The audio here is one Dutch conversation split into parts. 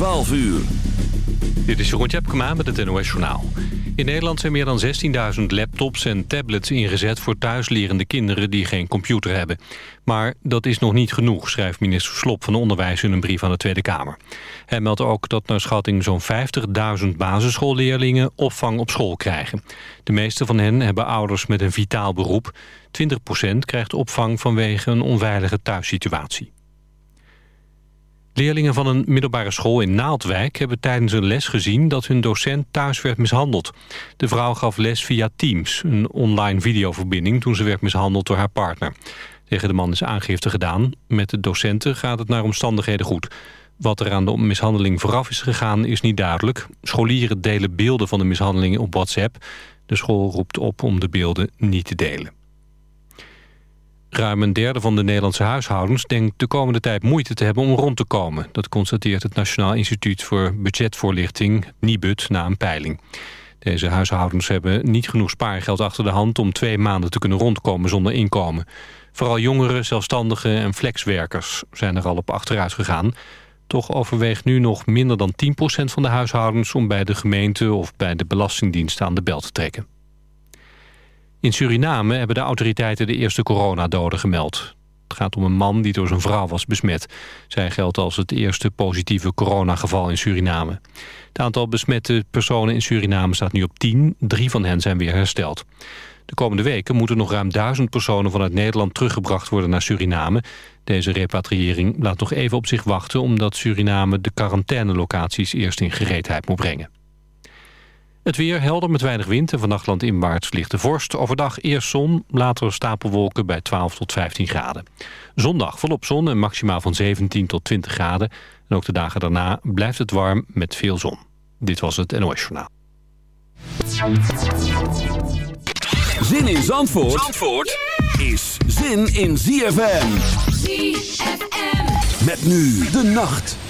12 uur. Dit is Jeroen Tjepkema met het NOS Journaal. In Nederland zijn meer dan 16.000 laptops en tablets ingezet... voor thuislerende kinderen die geen computer hebben. Maar dat is nog niet genoeg, schrijft minister Slop van Onderwijs... in een brief aan de Tweede Kamer. Hij meldt ook dat naar schatting zo'n 50.000 basisschoolleerlingen... opvang op school krijgen. De meeste van hen hebben ouders met een vitaal beroep. 20% krijgt opvang vanwege een onveilige thuissituatie. Leerlingen van een middelbare school in Naaldwijk hebben tijdens een les gezien dat hun docent thuis werd mishandeld. De vrouw gaf les via Teams, een online videoverbinding, toen ze werd mishandeld door haar partner. Tegen de man is aangifte gedaan. Met de docenten gaat het naar omstandigheden goed. Wat er aan de mishandeling vooraf is gegaan is niet duidelijk. Scholieren delen beelden van de mishandelingen op WhatsApp. De school roept op om de beelden niet te delen. Ruim een derde van de Nederlandse huishoudens denkt de komende tijd moeite te hebben om rond te komen. Dat constateert het Nationaal Instituut voor Budgetvoorlichting, NIBUD, na een peiling. Deze huishoudens hebben niet genoeg spaargeld achter de hand om twee maanden te kunnen rondkomen zonder inkomen. Vooral jongeren, zelfstandigen en flexwerkers zijn er al op achteruit gegaan. Toch overweegt nu nog minder dan 10% van de huishoudens om bij de gemeente of bij de Belastingdienst aan de bel te trekken. In Suriname hebben de autoriteiten de eerste coronadoden gemeld. Het gaat om een man die door zijn vrouw was besmet. Zij geldt als het eerste positieve coronageval in Suriname. Het aantal besmette personen in Suriname staat nu op 10. Drie van hen zijn weer hersteld. De komende weken moeten nog ruim duizend personen vanuit Nederland teruggebracht worden naar Suriname. Deze repatriëring laat nog even op zich wachten omdat Suriname de quarantainelocaties eerst in gereedheid moet brengen. Het weer helder met weinig wind en vannacht landinwaarts ligt de vorst. Overdag eerst zon, later stapelwolken bij 12 tot 15 graden. Zondag volop zon en maximaal van 17 tot 20 graden. En ook de dagen daarna blijft het warm met veel zon. Dit was het NOS Journaal. Zin in Zandvoort, Zandvoort is zin in ZFM. ZFM. Met nu de nacht.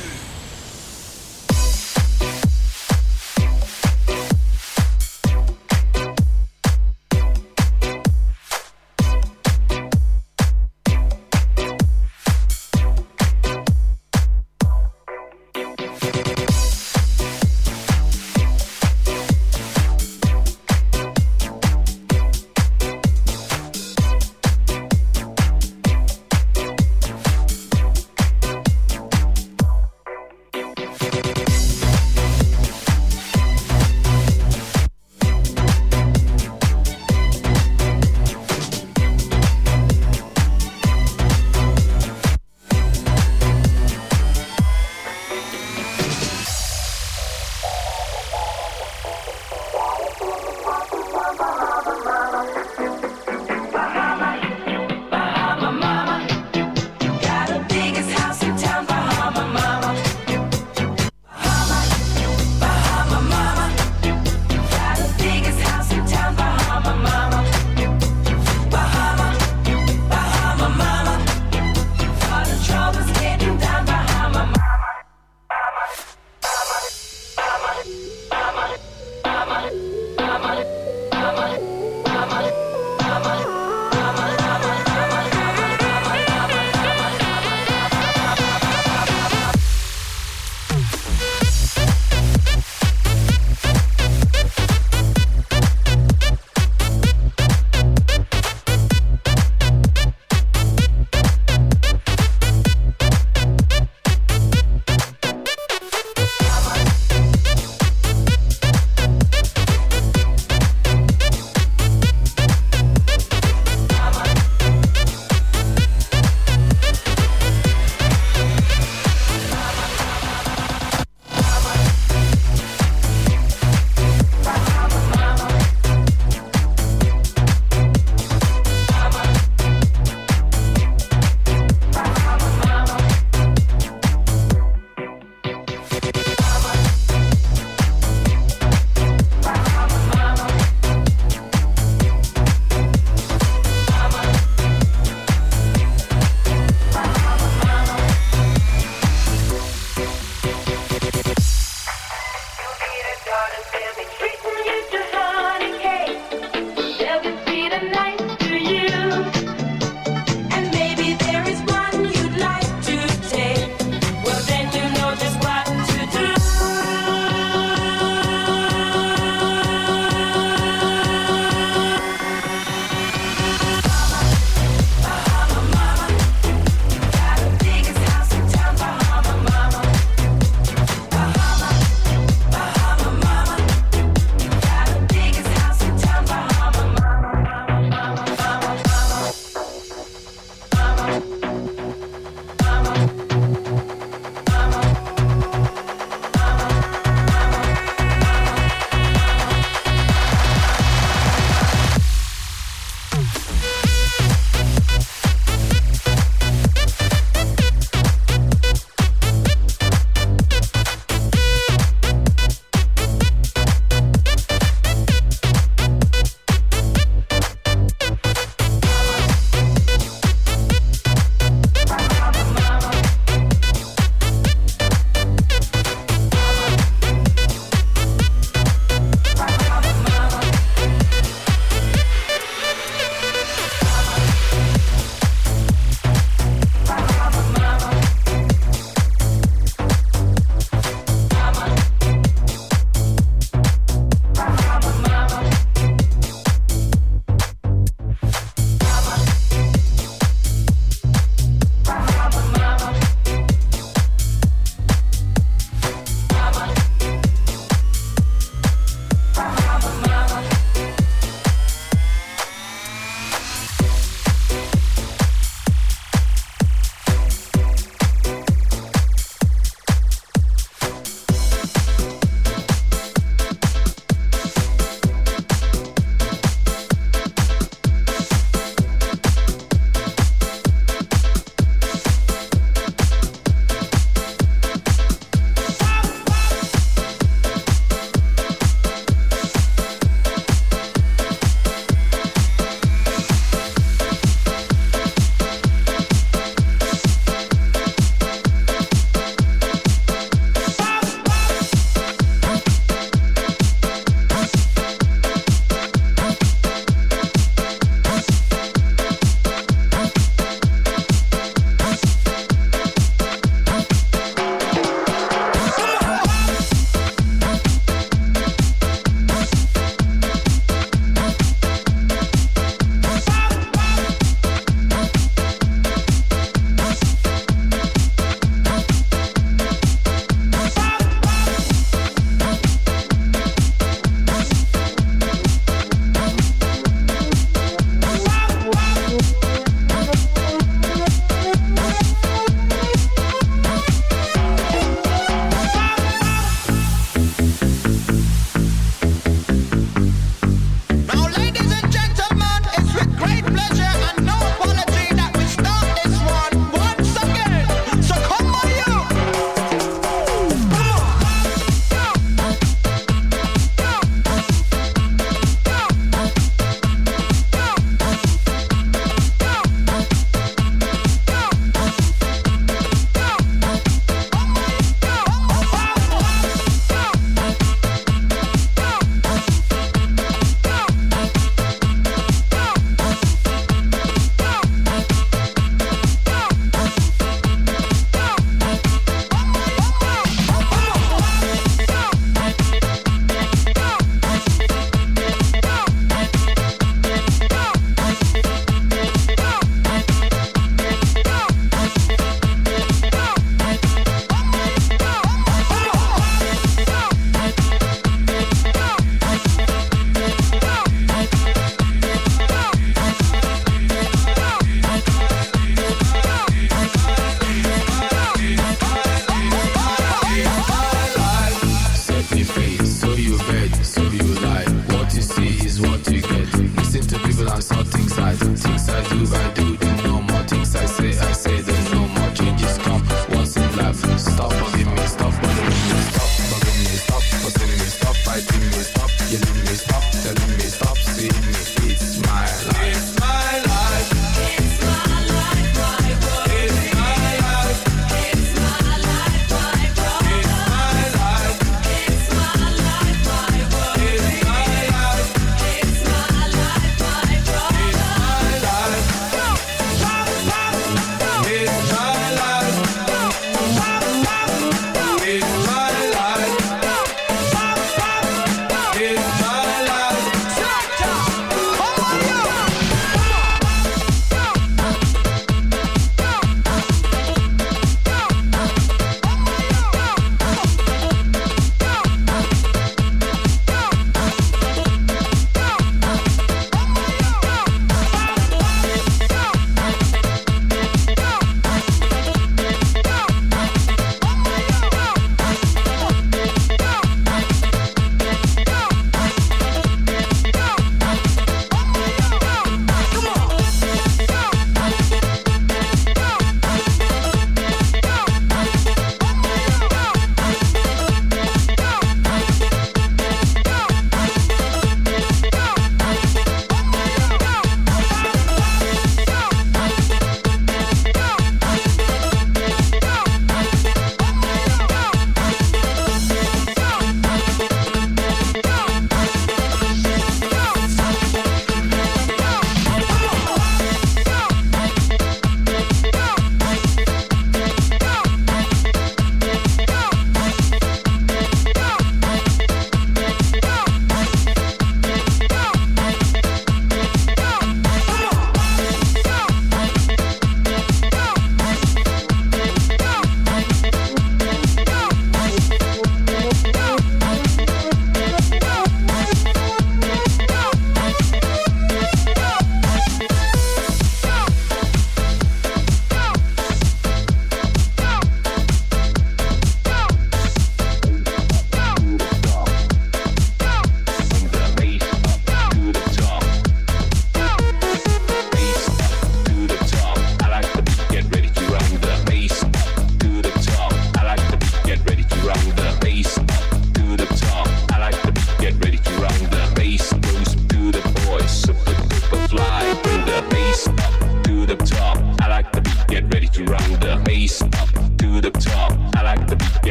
size, two size, move I do.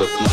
the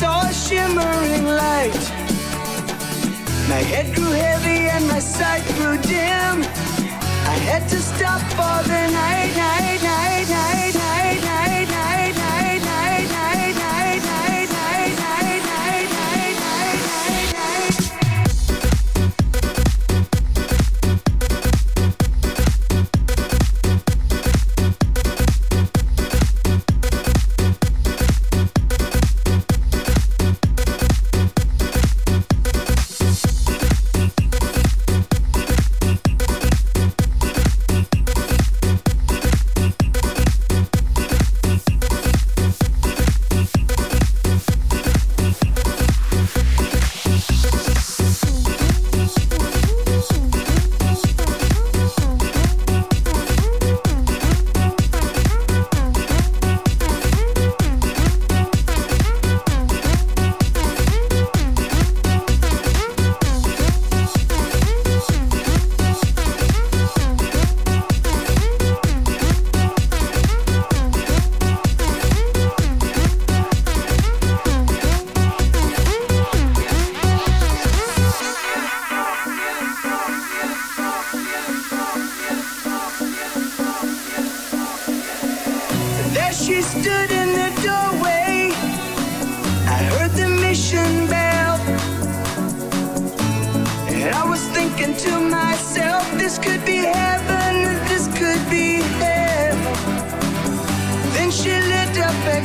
saw a shimmering light. My head grew heavy and my sight grew dim. I had to stop for the night, night, night, night.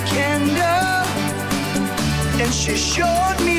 candle, and she showed me.